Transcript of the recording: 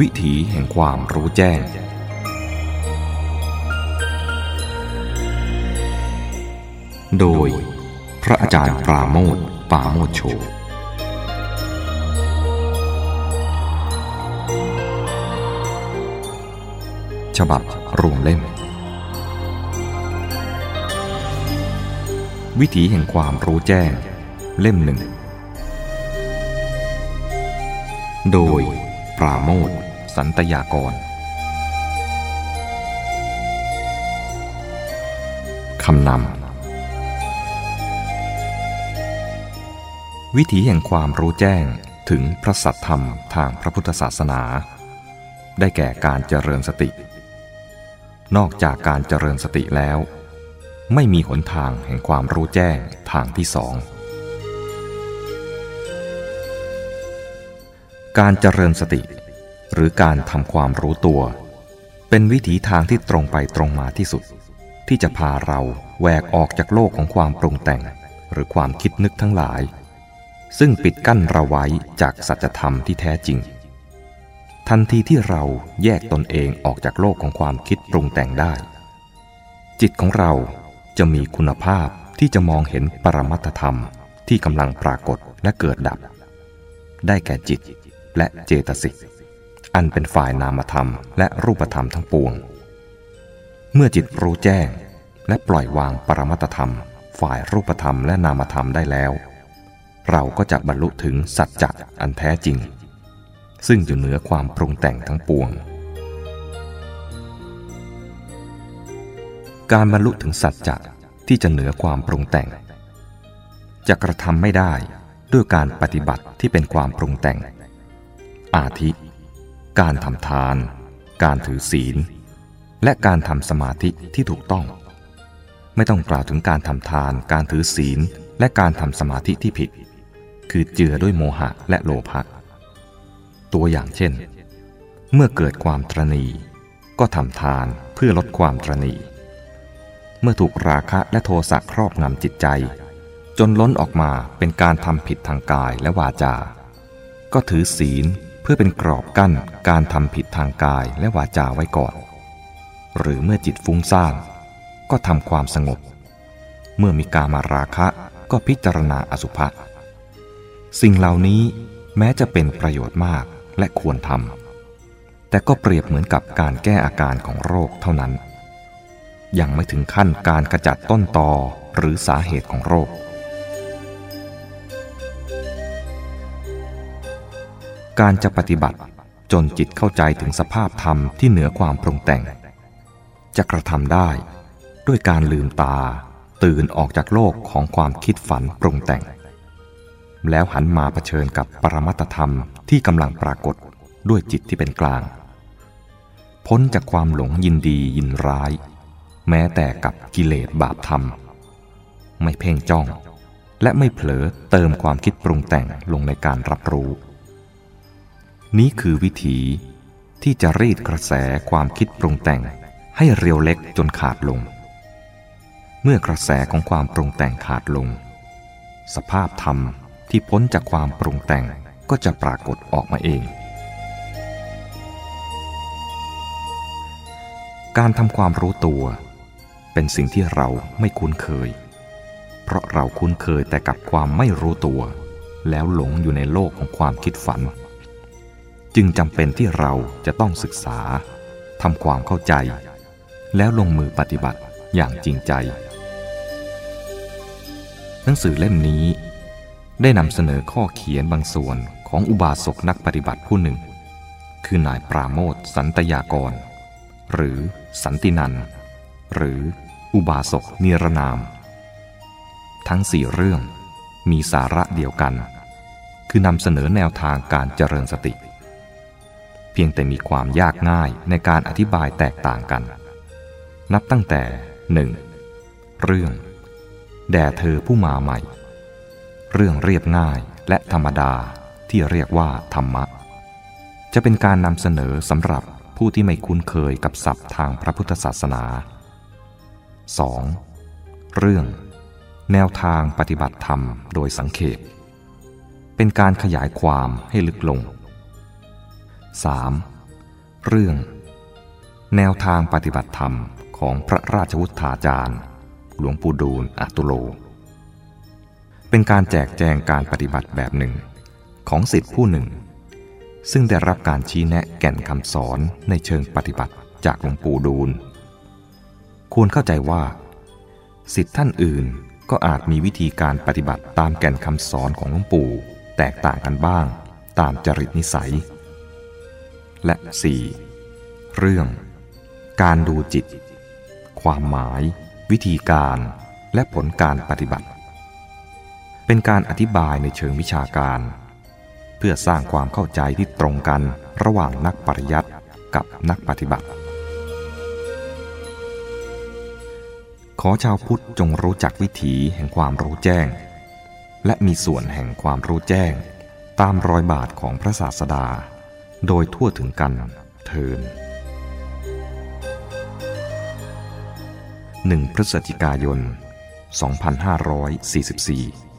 วิถีแห่งความรู้แจ้ง โดยพระอาจารย์ปราโมทปราโมทโช ฉบับรวมเล่ม วิถีแห่งความรู้แจ้ง เล่มหนึ่ง โดยปราโมท สันตยากรคำนำวิถีแห่งความรู้แจ้งถึงพระสัทธรรมทางพระพุทธศาสนา ได้แก่การเจริญสติ นอกจากการเจริญสติแล้ว ไม่มีหนทางแห่งความรู้แจ้งทางที่สองการเจริญสติ หรือการทำความรู้ตัว เป็นวิถีทางที่ตรงไปตรงมาที่สุด ที่จะพาเราแหวกออกจากโลกของความปรุงแต่ง หรือความคิดนึกทั้งหลาย ซึ่งปิดกั้นเราไว้จากสัจธรรมที่แท้จริง ทันทีที่เราแยกตนเองออกจากโลกของความคิดปรุงแต่งได้ จิตของเราจะมีคุณภาพที่จะมองเห็นปรมัตธรรมที่กำลังปรากฏและเกิดดับ ได้แก่จิตและเจตสิก อันเป็นฝ่ายนามธรรมและรูปธรรมทั้งปวง เมื่อจิตรู้แจ้ง และปล่อยวางปรมัตธรรม ฝ่ายรูปธรรมและนามธรรมได้แล้ว เราก็จะบรรลุถึงสัจจะอันแท้จริง ซึ่งอยู่เหนือความปรุงแต่งทั้งปวง การบรรลุถึงสัจจะที่จะเหนือความปรุงแต่ง จะกระทำไม่ได้ด้วยการปฏิบัติที่เป็นความปรุงแต่ง อาทิ การทำทาน การถือศีล และการทำสมาธิที่ถูกต้อง ไม่ต้องกล่าวถึงการทำทาน การถือศีล และการทำสมาธิที่ผิด คือเจือด้วยโมหะและโลภะตัวอย่างเช่น เมื่อเกิดความตรณีก็ทำทานเพื่อลดความตรณีเมื่อถูกราคะและโทสะครอบงำจิตใจ จนล้นออกมาเป็นการทำผิดทางกายและวาจา ก็ถือศีล เพื่อเป็นกรอบกั้นการทำผิดทางกายและวาจาไว้ก่อน หรือเมื่อจิตฟุ้งซ่านก็ทำความสงบ เมื่อมีการมาราคะก็พิจารณาอสุภะสิ่งเหล่านี้แม้จะเป็นประโยชน์มากและควรทำแต่ก็เปรียบเหมือนกับการแก้อาการของโรคเท่านั้น ยังไม่ถึงขั้นการกระจัดต้นตอหรือสาเหตุของโรค การจะปฏิบัติจนจิตเข้าใจถึงสภาพธรรมที่เหนือความปรุงแต่ง จะกระทำได้ ด้วยการลืมตาตื่นออกจากโลกของความคิดฝันปรุงแต่ง แล้วหันมาเผชิญกับปรมัตธรรมที่กำลังปรากฏด้วยจิตที่เป็นกลาง พ้นจากความหลงยินดียินร้าย แม้แต่กับกิเลสบาปธรรม ไม่เพ่งจ้อง และไม่เผลอเติมความคิดปรุงแต่งลงในการรับรู้ นี้คือวิธีที่จะรีดกระแสความคิดปรุงแต่งให้เรียวเล็กจนขาดลง เมื่อกระแสของความปรุงแต่งขาดลง สภาพธรรมที่พ้นจากความปรุงแต่งก็จะปรากฏออกมาเอง การทำความรู้ตัว เป็นสิ่งที่เราไม่คุ้นเคย เพราะเราคุ้นเคยแต่กับความไม่รู้ตัว แล้วหลงอยู่ในโลกของความคิดฝัน จึงจำเป็นที่เราจะต้องศึกษาทำความเข้าใจ แล้วลงมือปฏิบัติอย่างจริงใจ หนังสือเล่มนี้ ได้นำเสนอข้อเขียนบางส่วนของอุบาสกนักปฏิบัติผู้หนึ่ง คือนายปราโมทสันตยากร หรือสันตินัน หรืออุบาสกนิรนาม ทั้งสี่เรื่องมีสาระเดียวกัน คือนำเสนอแนวทางการเจริญสติ เพียงแต่มีความยากง่ายในการอธิบายแตกต่างกัน นับตั้งแต่หนึ่งเรื่อง แด่เธอผู้มาใหม่ เรื่องเรียบง่ายและธรรมดาที่เรียกว่าธรรมะ จะเป็นการนำเสนอสำหรับผู้ที่ไม่คุ้นเคยกับศัพท์ทางพระพุทธศาสนา 2. เรื่อง แนวทางปฏิบัติธรรมโดยสังเขปเป็นการขยายความให้ลึกลง 3. เรื่อง แนวทางปฏิบัติธรรมของพระราชวุฒาจารย์ หลวงปู่ดูลอัตุโล เป็นการแจกแจงการปฏิบัติแบบหนึ่ง ของสิทธิผู้หนึ่ง ซึ่งได้รับการชี้แนะแก่นคำสอนในเชิงปฏิบัติจากหลวงปู่ดูล ควรเข้าใจว่า สิทธิท่านอื่นก็อาจมีวิธีการปฏิบัติตามแก่นคำสอนของหลวงปู่แตกต่างกันบ้าง ตามจริตนิสัย และ 4. เรื่อง การดูจิต ความหมาย วิธีการและผลการปฏิบัติ เป็นการอธิบายในเชิงวิชาการ เพื่อสร้างความเข้าใจที่ตรงกันระหว่างนักปริยัติกับนักปฏิบัติ ขอชาวพุทธจงรู้จักวิถีแห่งความรู้แจ้ง และมีส่วนแห่งความรู้แจ้ง ตามรอยบาทของพระศาสดา โดยทั่วถึงกันเทินหนึ่งพฤศจิกายน 2544